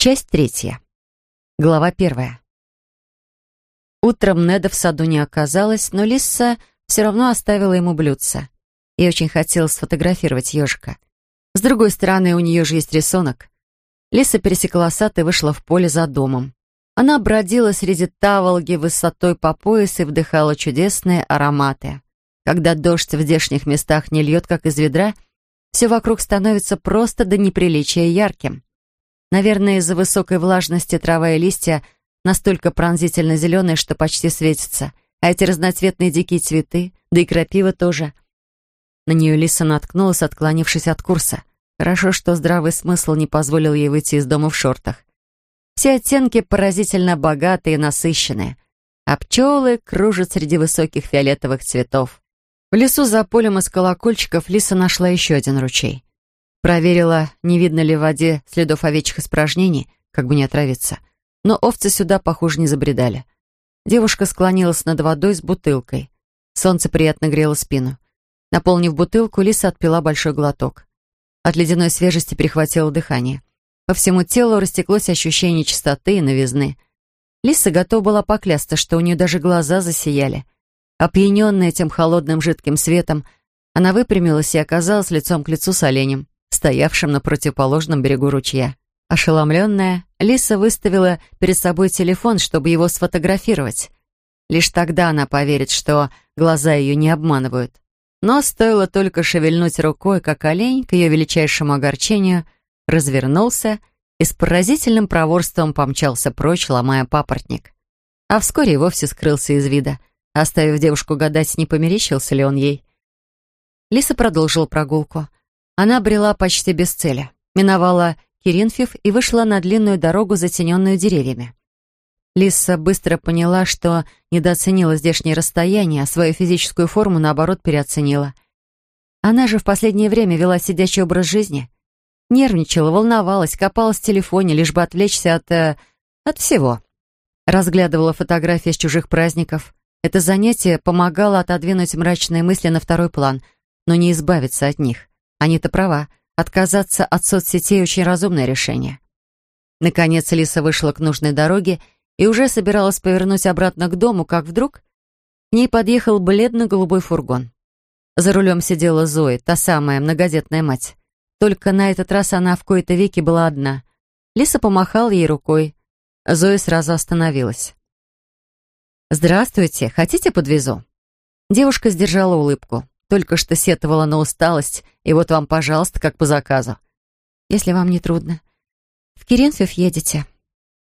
Часть третья. Глава первая. Утром Неда в саду не оказалось, но Лиса все равно оставила ему блюдце. И очень хотелось сфотографировать ежика. С другой стороны, у нее же есть рисунок. Лиса пересекла сад и вышла в поле за домом. Она бродила среди таволги высотой по пояс и вдыхала чудесные ароматы. Когда дождь в здешних местах не льет, как из ведра, все вокруг становится просто до неприличия ярким. Наверное, из-за высокой влажности трава и листья настолько пронзительно зеленые, что почти светятся. А эти разноцветные дикие цветы, да и крапива тоже. На нее Лиса наткнулась, отклонившись от курса. Хорошо, что здравый смысл не позволил ей выйти из дома в шортах. Все оттенки поразительно богатые и насыщенные, а пчелы кружат среди высоких фиолетовых цветов. В лесу за полем из колокольчиков Лиса нашла еще один ручей. Проверила, не видно ли в воде следов овечьих испражнений, как бы не отравиться. Но овцы сюда, похоже, не забредали. Девушка склонилась над водой с бутылкой. Солнце приятно грело спину. Наполнив бутылку, Лиса отпила большой глоток. От ледяной свежести перехватило дыхание. По всему телу растеклось ощущение чистоты и новизны. Лиса готова была поклясться, что у нее даже глаза засияли. Опьяненная этим холодным жидким светом, она выпрямилась и оказалась лицом к лицу с оленем стоявшим на противоположном берегу ручья. Ошеломленная, Лиса выставила перед собой телефон, чтобы его сфотографировать. Лишь тогда она поверит, что глаза ее не обманывают. Но стоило только шевельнуть рукой, как олень, к ее величайшему огорчению, развернулся и с поразительным проворством помчался прочь, ломая папоротник. А вскоре и вовсе скрылся из вида, оставив девушку гадать, не померещился ли он ей. Лиса продолжила прогулку. Она брела почти без цели, миновала Киринфев и вышла на длинную дорогу, затененную деревьями. Лиса быстро поняла, что недооценила здешнее расстояние, а свою физическую форму, наоборот, переоценила. Она же в последнее время вела сидячий образ жизни. Нервничала, волновалась, копалась в телефоне, лишь бы отвлечься от... Э, от всего. Разглядывала фотографии с чужих праздников. Это занятие помогало отодвинуть мрачные мысли на второй план, но не избавиться от них. Анита права. Отказаться от соцсетей — очень разумное решение. Наконец Лиса вышла к нужной дороге и уже собиралась повернуть обратно к дому, как вдруг к ней подъехал бледно-голубой фургон. За рулем сидела Зоя, та самая многодетная мать. Только на этот раз она в кои-то веки была одна. Лиса помахала ей рукой. Зоя сразу остановилась. «Здравствуйте, хотите подвезу?» Девушка сдержала улыбку. Только что сетовала на усталость, и вот вам, пожалуйста, как по заказу. Если вам не трудно. В Киренфев едете?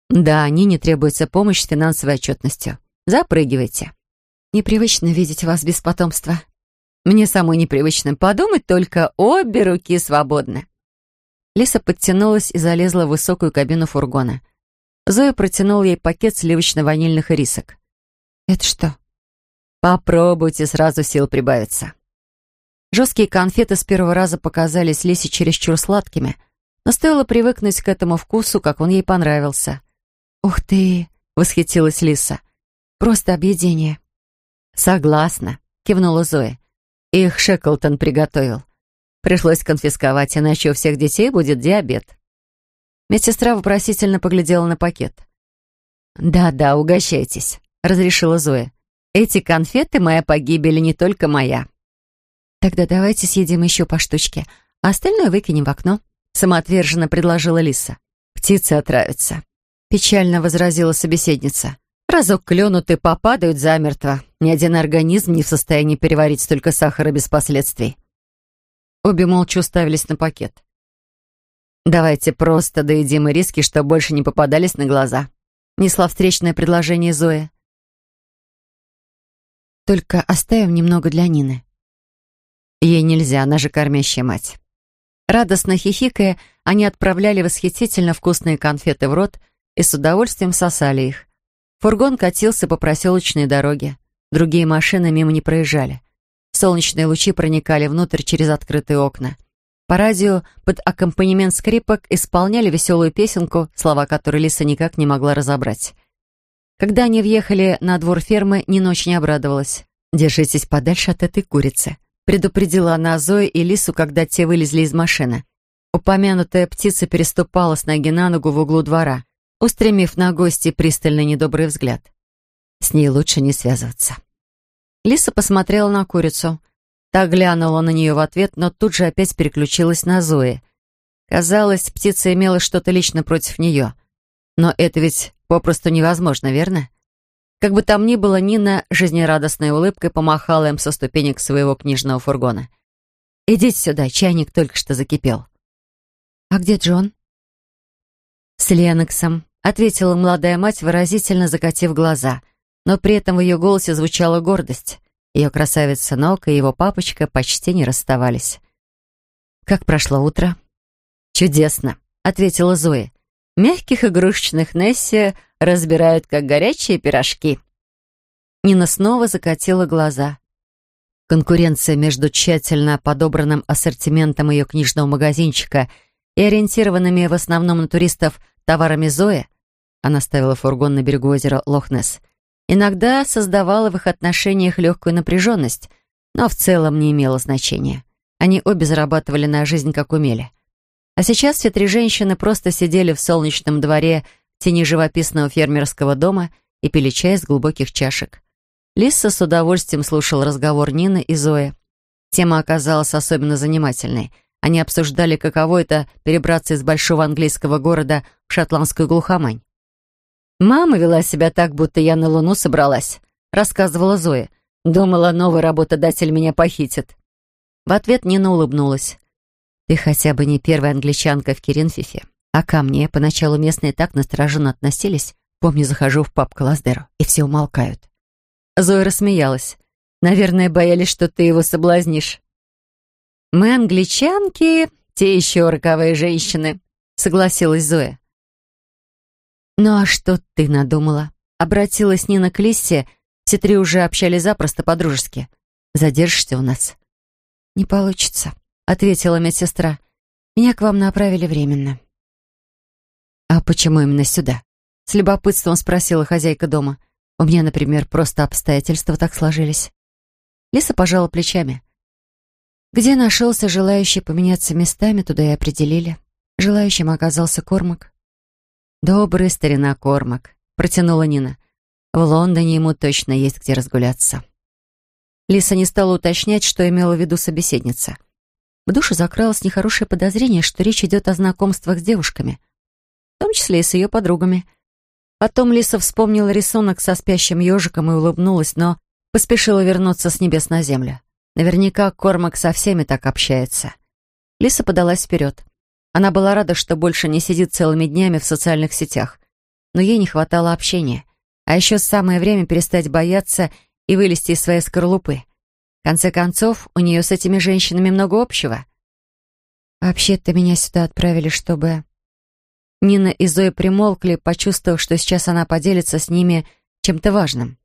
Да, Нине требуется помощь с финансовой отчетностью. Запрыгивайте. Непривычно видеть вас без потомства. Мне самой непривычно подумать, только обе руки свободны. Лиса подтянулась и залезла в высокую кабину фургона. Зоя протянула ей пакет сливочно-ванильных рисок. «Это что?» «Попробуйте, сразу сил прибавится». Жесткие конфеты с первого раза показались Лисе чересчур сладкими, но стоило привыкнуть к этому вкусу, как он ей понравился. «Ух ты!» — восхитилась Лиса. «Просто объедение». «Согласна», — кивнула Зоя. «Их Шеклтон приготовил. Пришлось конфисковать, иначе у всех детей будет диабет». Медсестра вопросительно поглядела на пакет. «Да-да, угощайтесь», — разрешила Зоя. «Эти конфеты — моя погибель, не только моя». «Тогда давайте съедим еще по штучке, а остальное выкинем в окно», — самоотверженно предложила Лиса. «Птицы отравятся», — печально возразила собеседница. «Разок клюнут и попадают замертво. Ни один организм не в состоянии переварить столько сахара без последствий». Обе молча уставились на пакет. «Давайте просто доедим и риски, чтобы больше не попадались на глаза», — несла встречное предложение Зоя. «Только оставим немного для Нины», Ей нельзя, она же кормящая мать. Радостно хихикая, они отправляли восхитительно вкусные конфеты в рот и с удовольствием сосали их. Фургон катился по проселочной дороге. Другие машины мимо не проезжали. Солнечные лучи проникали внутрь через открытые окна. По радио под аккомпанемент скрипок исполняли веселую песенку, слова которой Лиса никак не могла разобрать. Когда они въехали на двор фермы, Нина очень обрадовалась. «Держитесь подальше от этой курицы», предупредила она Зою и Лису, когда те вылезли из машины. Упомянутая птица переступала с ноги на ногу в углу двора, устремив на гости пристальный недобрый взгляд. С ней лучше не связываться. Лиса посмотрела на курицу. Та глянула на нее в ответ, но тут же опять переключилась на Зои. Казалось, птица имела что-то лично против нее. Но это ведь попросту невозможно, верно? Как бы там ни было, Нина жизнерадостной улыбкой помахала им со ступенек своего книжного фургона. «Идите сюда, чайник только что закипел». «А где Джон?» «С Леноксом», — ответила молодая мать, выразительно закатив глаза. Но при этом в ее голосе звучала гордость. Ее красавец-сынок и его папочка почти не расставались. «Как прошло утро?» «Чудесно», — ответила Зоя. «Мягких игрушечных Несси разбирают, как горячие пирожки». Нина снова закатила глаза. Конкуренция между тщательно подобранным ассортиментом ее книжного магазинчика — и ориентированными в основном на туристов товарами Зои, она ставила фургон на берегу озера Лохнес, иногда создавала в их отношениях легкую напряженность, но в целом не имело значения. Они обе зарабатывали на жизнь, как умели. А сейчас все три женщины просто сидели в солнечном дворе тени живописного фермерского дома и пили чай из глубоких чашек. Лиса с удовольствием слушал разговор Нины и Зои. Тема оказалась особенно занимательной — они обсуждали, каково это перебраться из большого английского города в шотландскую глухомань. «Мама вела себя так, будто я на Луну собралась», — рассказывала Зоя. «Думала, новый работодатель меня похитит». В ответ Нина улыбнулась. «Ты хотя бы не первая англичанка в Киринфифе. А ко мне поначалу местные так настороженно относились. Помню, захожу в паб к Лаздеру, и все умолкают». Зоя рассмеялась. «Наверное, боялись, что ты его соблазнишь». «Мы англичанки, те еще роковые женщины», — согласилась Зоя. «Ну а что ты надумала?» Обратилась Нина к Лиссе, все три уже общались запросто по-дружески. «Задержишься у нас?» «Не получится», — ответила медсестра. «Меня к вам направили временно». «А почему именно сюда?» — с любопытством спросила хозяйка дома. «У меня, например, просто обстоятельства так сложились». Лиса пожала плечами. Где нашелся желающий поменяться местами, туда и определили. Желающим оказался Кормак. «Добрый старина Кормак», — протянула Нина. «В Лондоне ему точно есть где разгуляться». Лиса не стала уточнять, что имела в виду собеседница. В душу закралось нехорошее подозрение, что речь идет о знакомствах с девушками, в том числе и с ее подругами. Потом Лиса вспомнила рисунок со спящим ежиком и улыбнулась, но поспешила вернуться с небес на землю. Наверняка Кормак со всеми так общается. Лиса подалась вперед. Она была рада, что больше не сидит целыми днями в социальных сетях. Но ей не хватало общения. А еще самое время перестать бояться и вылезти из своей скорлупы. В конце концов, у нее с этими женщинами много общего. «Вообще-то меня сюда отправили, чтобы...» Нина и Зоя примолкли, почувствовав, что сейчас она поделится с ними чем-то важным.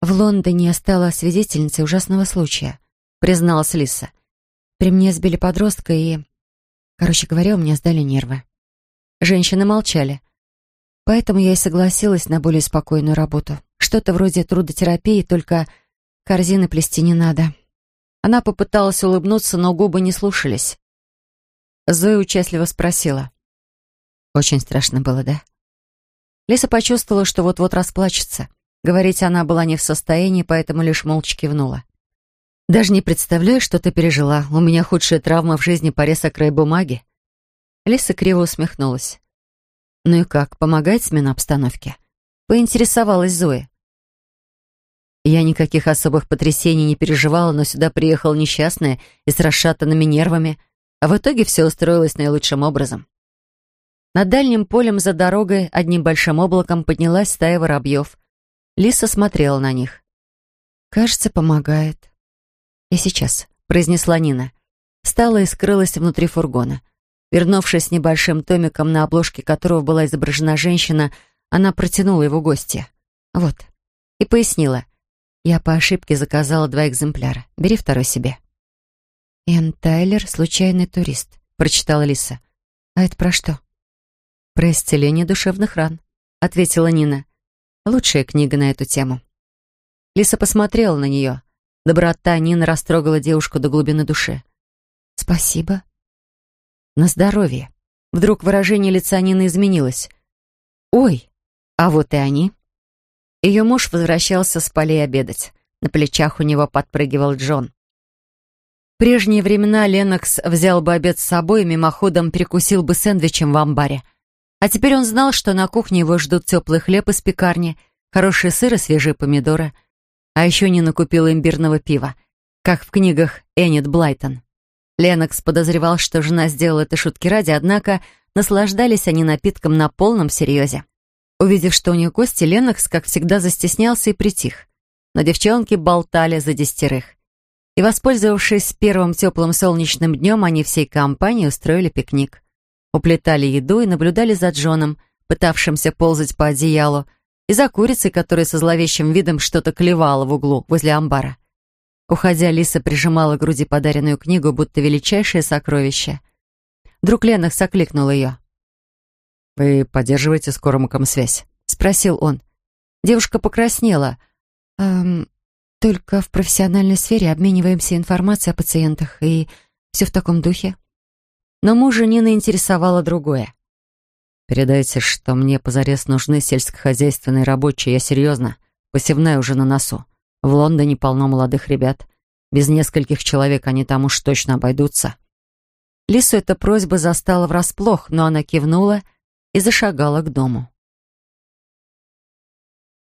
«В Лондоне я стала свидетельницей ужасного случая», — призналась Лиса. «При мне сбили подростка и...» Короче говоря, у меня сдали нервы. Женщины молчали. Поэтому я и согласилась на более спокойную работу. Что-то вроде трудотерапии, только корзины плести не надо. Она попыталась улыбнуться, но губы не слушались. Зоя участливо спросила. «Очень страшно было, да?» Лиса почувствовала, что вот-вот расплачется. Говорить она была не в состоянии, поэтому лишь молча кивнула. «Даже не представляю, что ты пережила. У меня худшая травма в жизни — порез край бумаги». Лиса криво усмехнулась. «Ну и как, помогает смена обстановки?» Поинтересовалась Зоя. Я никаких особых потрясений не переживала, но сюда приехала несчастная и с расшатанными нервами, а в итоге все устроилось наилучшим образом. Над дальним полем за дорогой одним большим облаком поднялась стая воробьев. Лиса смотрела на них. «Кажется, помогает». «И сейчас», — произнесла Нина. Встала и скрылась внутри фургона. Вернувшись с небольшим томиком, на обложке которого была изображена женщина, она протянула его гостья. «Вот». И пояснила. «Я по ошибке заказала два экземпляра. Бери второй себе». «Энн Тайлер, случайный турист», — прочитала Лиса. «А это про что?» «Про исцеление душевных ран», — ответила Нина. Лучшая книга на эту тему. Лиса посмотрела на нее. Доброта Нины растрогала девушку до глубины души. «Спасибо». на здоровье. Вдруг выражение лица Нины изменилось. «Ой, а вот и они». Ее муж возвращался с полей обедать. На плечах у него подпрыгивал Джон. В прежние времена Ленокс взял бы обед с собой и мимоходом перекусил бы сэндвичем в амбаре. А теперь он знал, что на кухне его ждут теплый хлеб из пекарни, хороший сыр и свежие помидоры. А еще не накупил имбирного пива, как в книгах Эннет Блайтон. Ленокс подозревал, что жена сделала это шутки ради, однако наслаждались они напитком на полном серьезе. Увидев, что у нее кости, Ленокс, как всегда, застеснялся и притих. Но девчонки болтали за десятерых. И, воспользовавшись первым теплым солнечным днем, они всей компанией устроили пикник. Уплетали еду и наблюдали за Джоном, пытавшимся ползать по одеялу, и за курицей, которая со зловещим видом что-то клевала в углу возле амбара. Уходя, Лиса прижимала к груди подаренную книгу, будто величайшее сокровище. Друг Ленах окликнул ее. «Вы поддерживаете с Кормаком связь?» — спросил он. Девушка покраснела. «Эм, только в профессиональной сфере обмениваемся информацией о пациентах, и все в таком духе». Но мужа Нина интересовало другое. «Передайте, что мне позарез нужны сельскохозяйственные рабочие, я серьезно. Посевная уже на носу. В Лондоне полно молодых ребят. Без нескольких человек они там уж точно обойдутся. Лису эта просьба застала врасплох, но она кивнула и зашагала к дому.